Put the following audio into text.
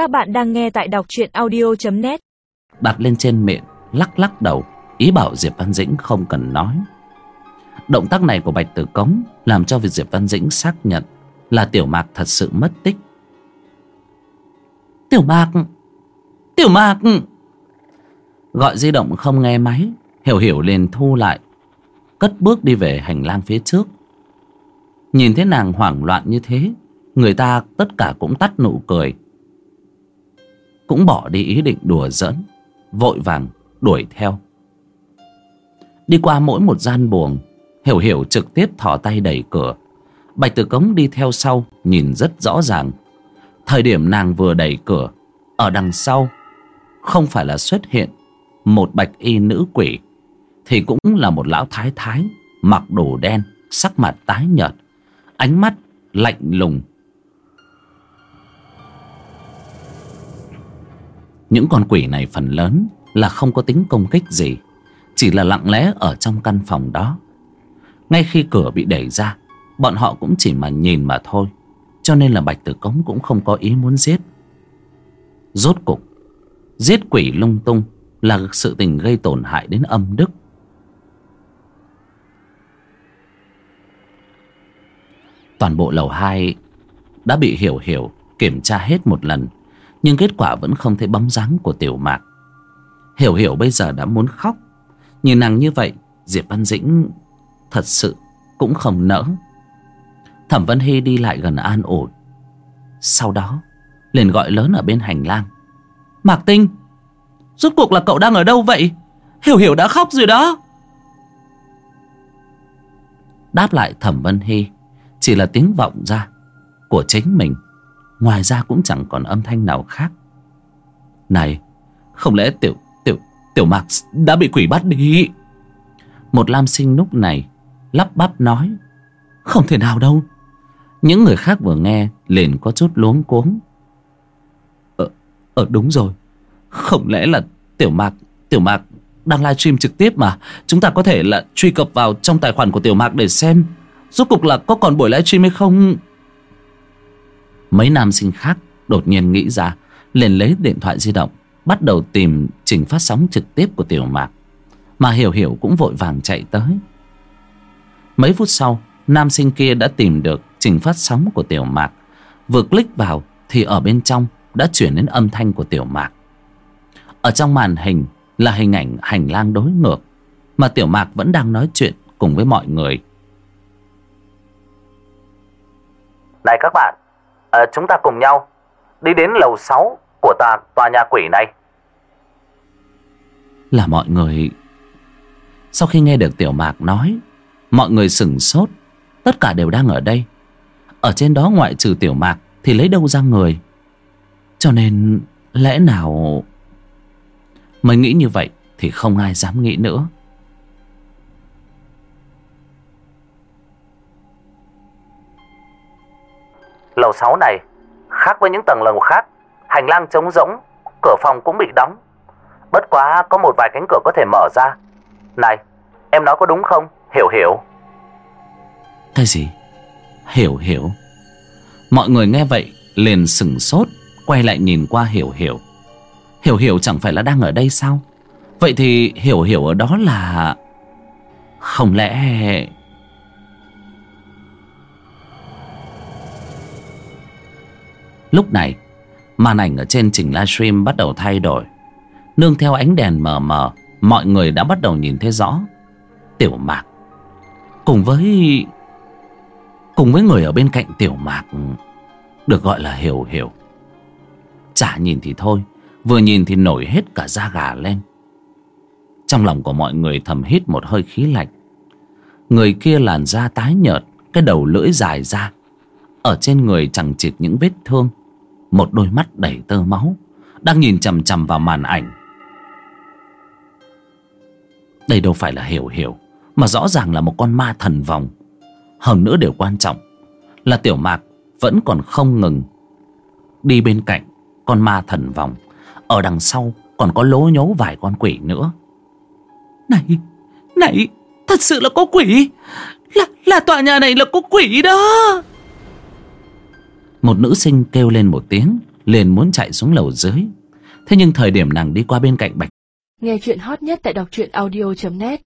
Các bạn đang nghe tại đọc truyện audio.net đặt lên trên miệng, lắc lắc đầu, ý bảo diệp văn dĩnh không cần nói. Động tác này của bạch tử cống làm cho việc diệp văn dĩnh xác nhận là tiểu mạc thật sự mất tích. Tiểu mạc tiểu mạc! Gọi di động không nghe máy, hiểu hiểu liền thu lại, cất bước đi về hành lang phía trước. Nhìn thấy nàng hoảng loạn như thế, người ta tất cả cũng tắt nụ cười cũng bỏ đi ý định đùa giỡn, vội vàng đuổi theo. Đi qua mỗi một gian buồng, hiểu hiểu trực tiếp thò tay đẩy cửa. Bạch tử cống đi theo sau, nhìn rất rõ ràng. Thời điểm nàng vừa đẩy cửa, ở đằng sau, không phải là xuất hiện một bạch y nữ quỷ, thì cũng là một lão thái thái, mặc đồ đen, sắc mặt tái nhợt, ánh mắt lạnh lùng những con quỷ này phần lớn là không có tính công kích gì, chỉ là lặng lẽ ở trong căn phòng đó. Ngay khi cửa bị đẩy ra, bọn họ cũng chỉ mà nhìn mà thôi, cho nên là bạch tử cống cũng không có ý muốn giết. Rốt cục, giết quỷ lung tung là sự tình gây tổn hại đến âm đức. Toàn bộ lầu hai đã bị hiểu hiểu, kiểm tra hết một lần nhưng kết quả vẫn không thấy bóng dáng của tiểu mạc. Hiểu hiểu bây giờ đã muốn khóc. Nhìn nàng như vậy, diệp văn dĩnh thật sự cũng không nỡ. Thẩm Văn hy đi lại gần an Ổn sau đó, liền gọi lớn ở bên hành lang. Mạc tinh, rốt cuộc là cậu đang ở đâu vậy? Hiểu hiểu đã khóc rồi đó. Đáp lại thẩm Văn hy, chỉ là tiếng vọng ra của chính mình ngoài ra cũng chẳng còn âm thanh nào khác. Này không lẽ tiểu tiểu tiểu mạc đã bị quỷ bắt đi? Một lam sinh lúc này lắp bắp nói không thể nào đâu. Những người khác vừa nghe liền có chút luống cuống. Ờ, ờ đúng rồi. Không lẽ là tiểu mạc tiểu mạc đang livestream trực tiếp mà? Chúng ta có thể là truy cập vào trong tài khoản của tiểu mạc để xem. Rốt cục là có còn buổi livestream hay không? Mấy nam sinh khác đột nhiên nghĩ ra, liền lấy điện thoại di động, bắt đầu tìm trình phát sóng trực tiếp của tiểu mạc. Mà hiểu hiểu cũng vội vàng chạy tới. Mấy phút sau, nam sinh kia đã tìm được trình phát sóng của tiểu mạc. Vừa click vào thì ở bên trong đã chuyển đến âm thanh của tiểu mạc. Ở trong màn hình là hình ảnh hành lang đối ngược, mà tiểu mạc vẫn đang nói chuyện cùng với mọi người. Này các bạn à, chúng ta cùng nhau đi đến lầu 6 của tòa, tòa nhà quỷ này. Là mọi người. Sau khi nghe được tiểu mạc nói mọi người sửng sốt. Tất cả đều đang ở đây. Ở trên đó ngoại trừ tiểu mạc thì lấy đâu ra người? Cho nên lẽ nào mới nghĩ như vậy thì không ai dám nghĩ nữa. Lầu 6 này khác với những tầng lầu khác, hành lang trống rỗng, cửa phòng cũng bị đóng. Bất quá có một vài cánh cửa có thể mở ra. Này, em nói có đúng không? Hiểu hiểu. Cái gì? Hiểu hiểu. Mọi người nghe vậy liền sừng sốt, quay lại nhìn qua hiểu hiểu. Hiểu hiểu chẳng phải là đang ở đây sao? Vậy thì hiểu hiểu ở đó là... Không lẽ... Lúc này, Màn ảnh ở trên trình livestream bắt đầu thay đổi. Nương theo ánh đèn mờ mờ, Mọi người đã bắt đầu nhìn thấy rõ. Tiểu mạc, Cùng với Cùng với người ở bên cạnh tiểu mạc, Được gọi là hiểu hiểu. Chả nhìn thì thôi, Vừa nhìn thì nổi hết cả da gà lên. Trong lòng của mọi người thầm hít một hơi khí lạnh. Người kia làn da tái nhợt, Cái đầu lưỡi dài ra. Ở trên người chẳng chịt những vết thương một đôi mắt đầy tơ máu đang nhìn chằm chằm vào màn ảnh. Đây đâu phải là hiểu hiểu, mà rõ ràng là một con ma thần vòng. Hơn nữa điều quan trọng là tiểu mạc vẫn còn không ngừng đi bên cạnh con ma thần vòng. Ở đằng sau còn có lố nhố vài con quỷ nữa. Này này, thật sự là có quỷ. Là là tòa nhà này là có quỷ đó một nữ sinh kêu lên một tiếng, liền muốn chạy xuống lầu dưới. Thế nhưng thời điểm nàng đi qua bên cạnh bạch Nghe chuyện hot nhất tại đọc truyện audio.net